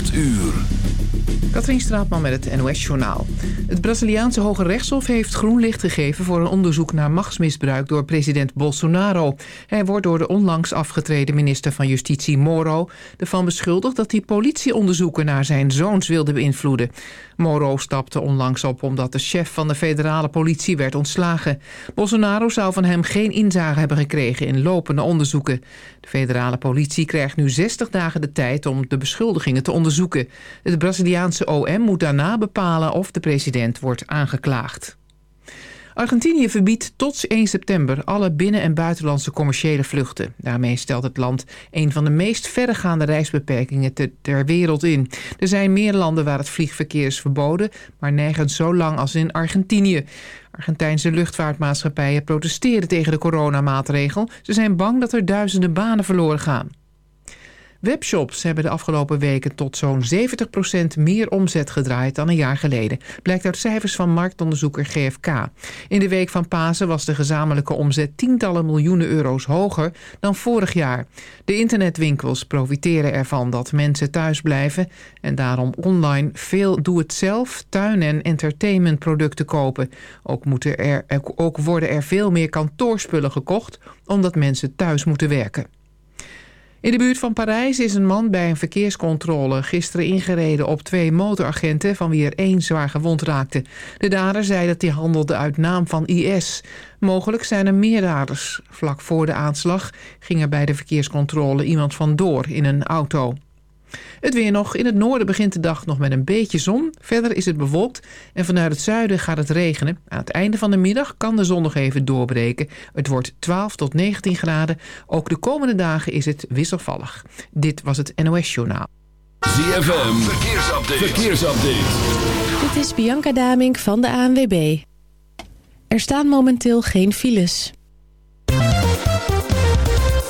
8 uur. Katrien Straatman met het NOS-journaal. Het Braziliaanse Hoge Rechtshof heeft groen licht gegeven... voor een onderzoek naar machtsmisbruik door president Bolsonaro. Hij wordt door de onlangs afgetreden minister van Justitie Moro... ervan beschuldigd dat hij politieonderzoeken naar zijn zoons wilde beïnvloeden. Moro stapte onlangs op omdat de chef van de federale politie werd ontslagen. Bolsonaro zou van hem geen inzage hebben gekregen in lopende onderzoeken. De federale politie krijgt nu 60 dagen de tijd om de beschuldigingen te onderzoeken. Het Braziliaanse OM moet daarna bepalen of de president wordt aangeklaagd. Argentinië verbiedt tot 1 september alle binnen- en buitenlandse commerciële vluchten. Daarmee stelt het land een van de meest verregaande reisbeperkingen ter wereld in. Er zijn meer landen waar het vliegverkeer is verboden, maar nergens zo lang als in Argentinië. Argentijnse luchtvaartmaatschappijen protesteren tegen de coronamaatregel. Ze zijn bang dat er duizenden banen verloren gaan. Webshops hebben de afgelopen weken tot zo'n 70% meer omzet gedraaid dan een jaar geleden. Blijkt uit cijfers van marktonderzoeker GFK. In de week van Pasen was de gezamenlijke omzet tientallen miljoenen euro's hoger dan vorig jaar. De internetwinkels profiteren ervan dat mensen thuis blijven en daarom online veel doe-het-zelf, tuin- en entertainmentproducten kopen. Ook, moeten er, ook worden er veel meer kantoorspullen gekocht omdat mensen thuis moeten werken. In de buurt van Parijs is een man bij een verkeerscontrole gisteren ingereden op twee motoragenten van wie er één zwaar gewond raakte. De dader zei dat hij handelde uit naam van IS. Mogelijk zijn er meer daders. Vlak voor de aanslag ging er bij de verkeerscontrole iemand vandoor in een auto. Het weer nog. In het noorden begint de dag nog met een beetje zon. Verder is het bewolkt en vanuit het zuiden gaat het regenen. Aan het einde van de middag kan de zon nog even doorbreken. Het wordt 12 tot 19 graden. Ook de komende dagen is het wisselvallig. Dit was het NOS Journaal. ZFM, verkeersupdate. verkeersupdate. Dit is Bianca Damink van de ANWB. Er staan momenteel geen files.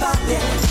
about that.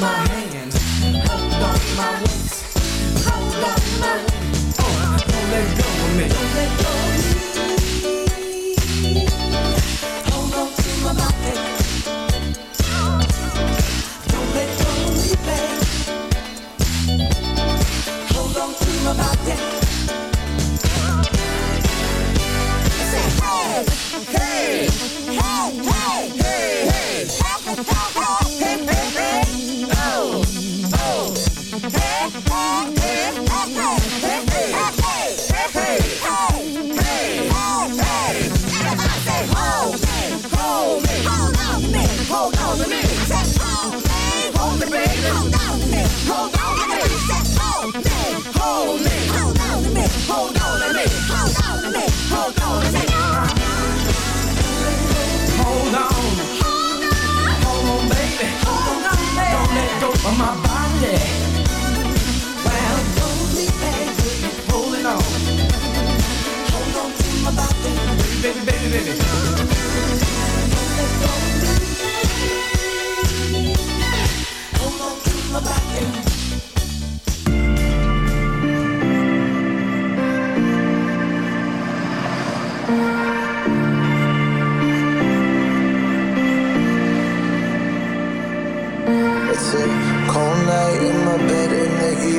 my hand, hold on my waist, hold on my waist. Uh, don't let go of me. Don't let go of me. Hold on to my body. Don't let go of me, babe. Hold on to my body. Say hey, hey, hey, hey, hey, hey, hey, hey, hey, hey.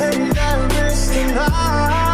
and I miss the night.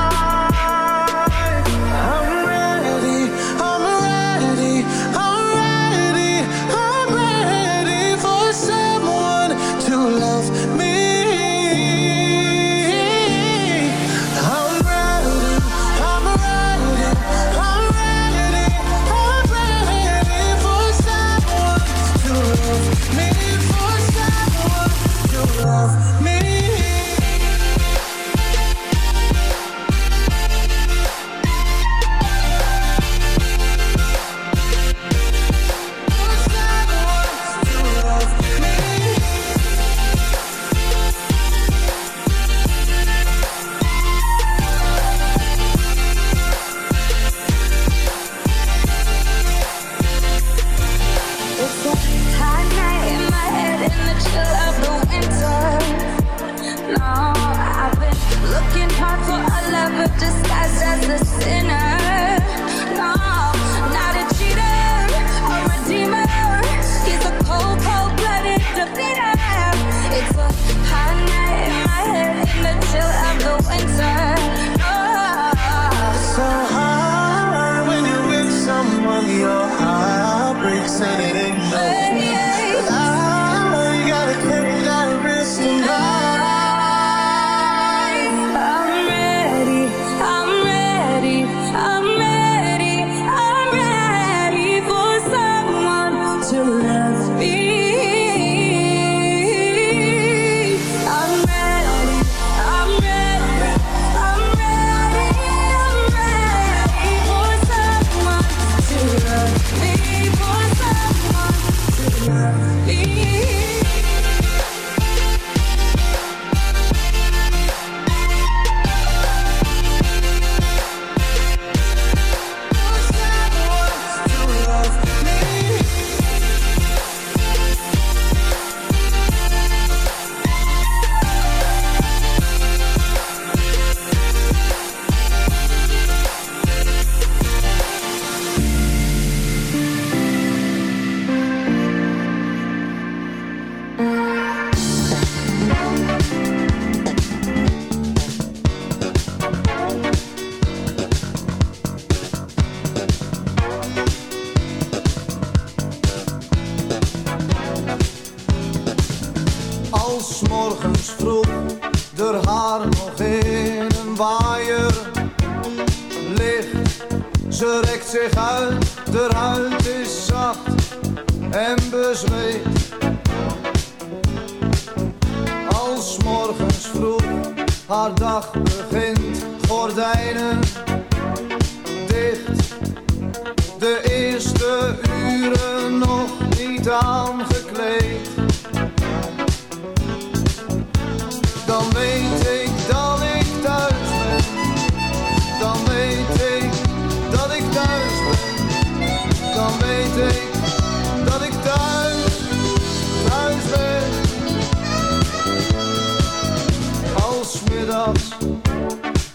dat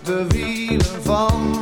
de wielen van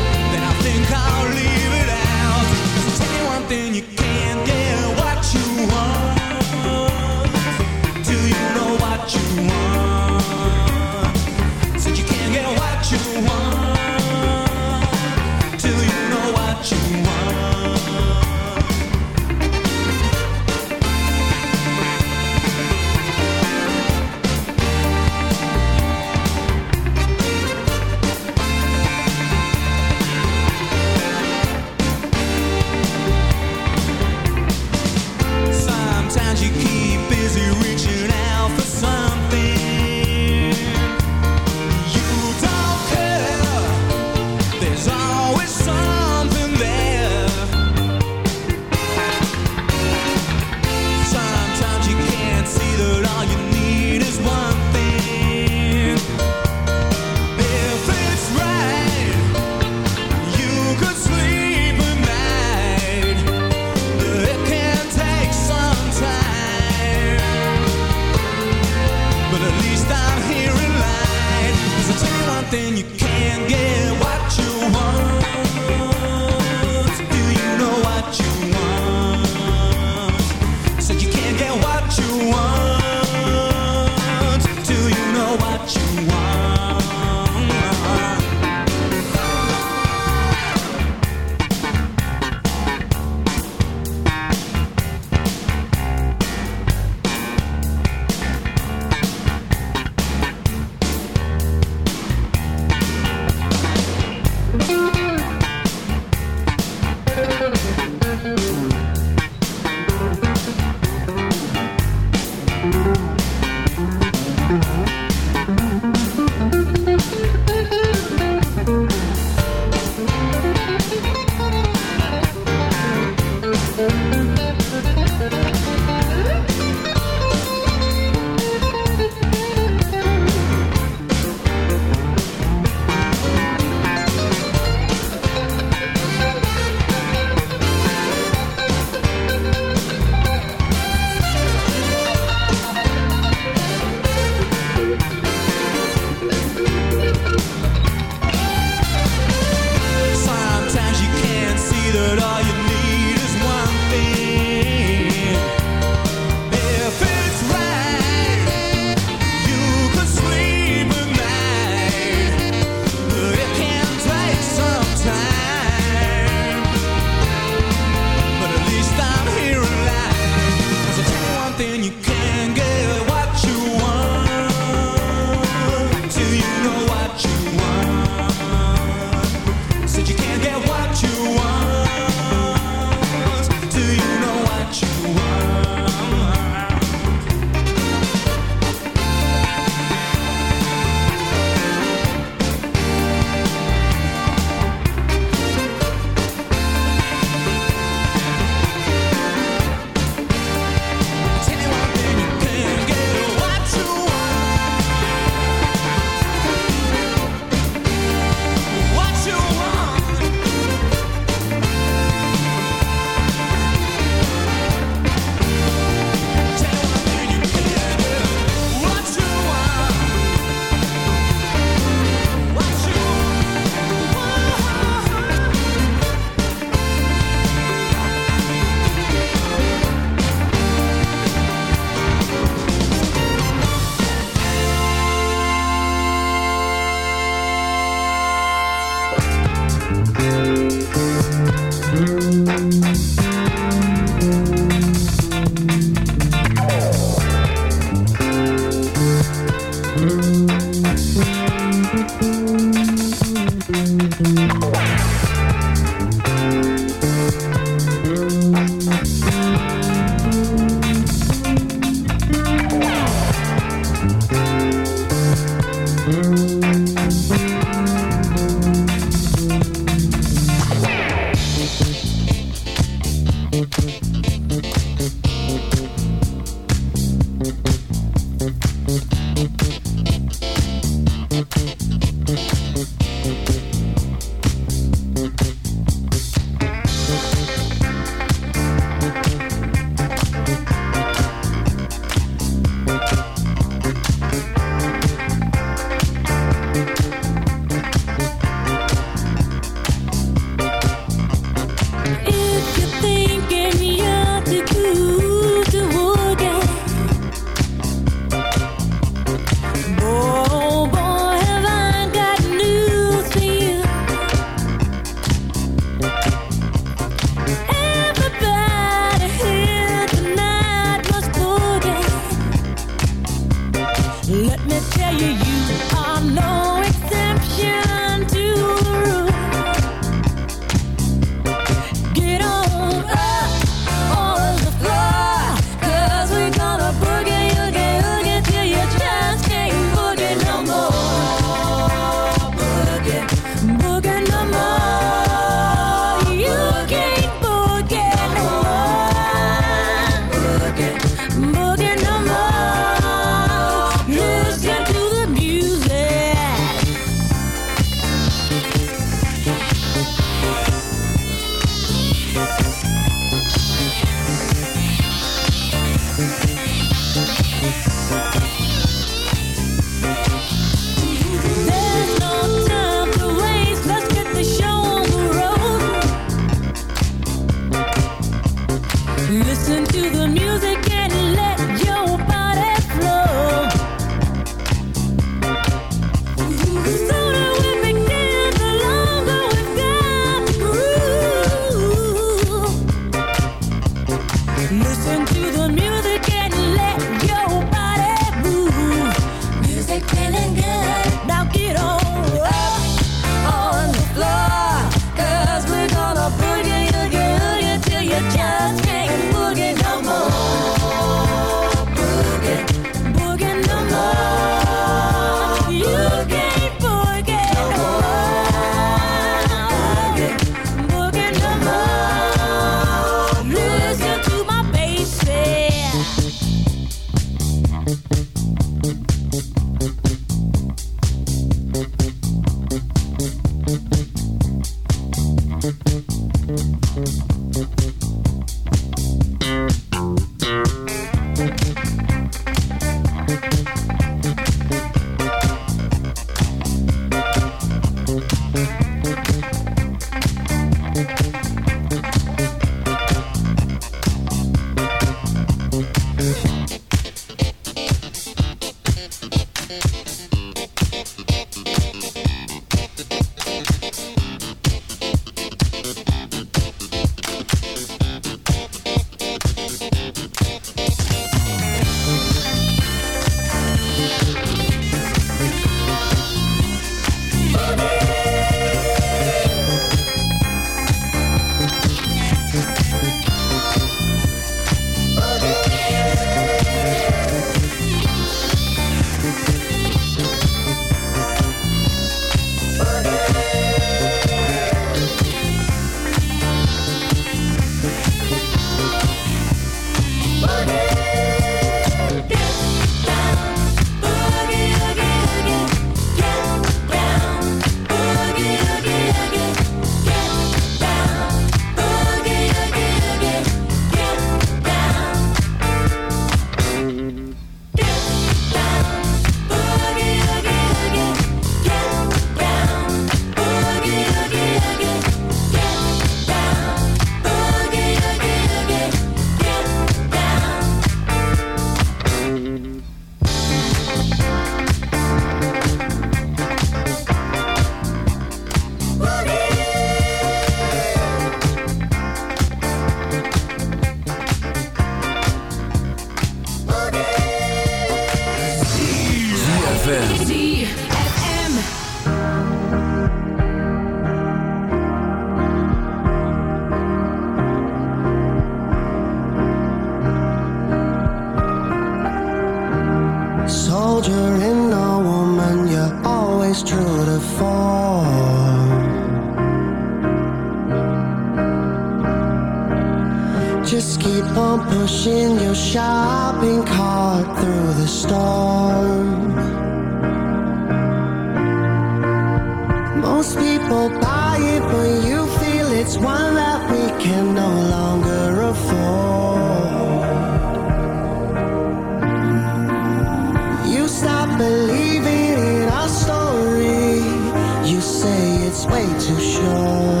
Oh.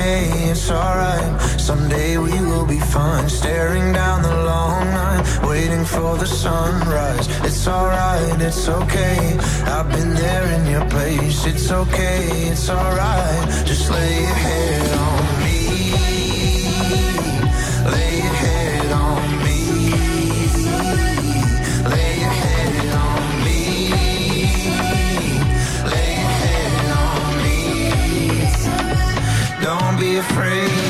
okay, it's alright. Someday we will be fine. Staring down the long night, waiting for the sunrise. It's alright, it's okay. I've been there in your place. It's okay, it's alright. Just lay your head afraid,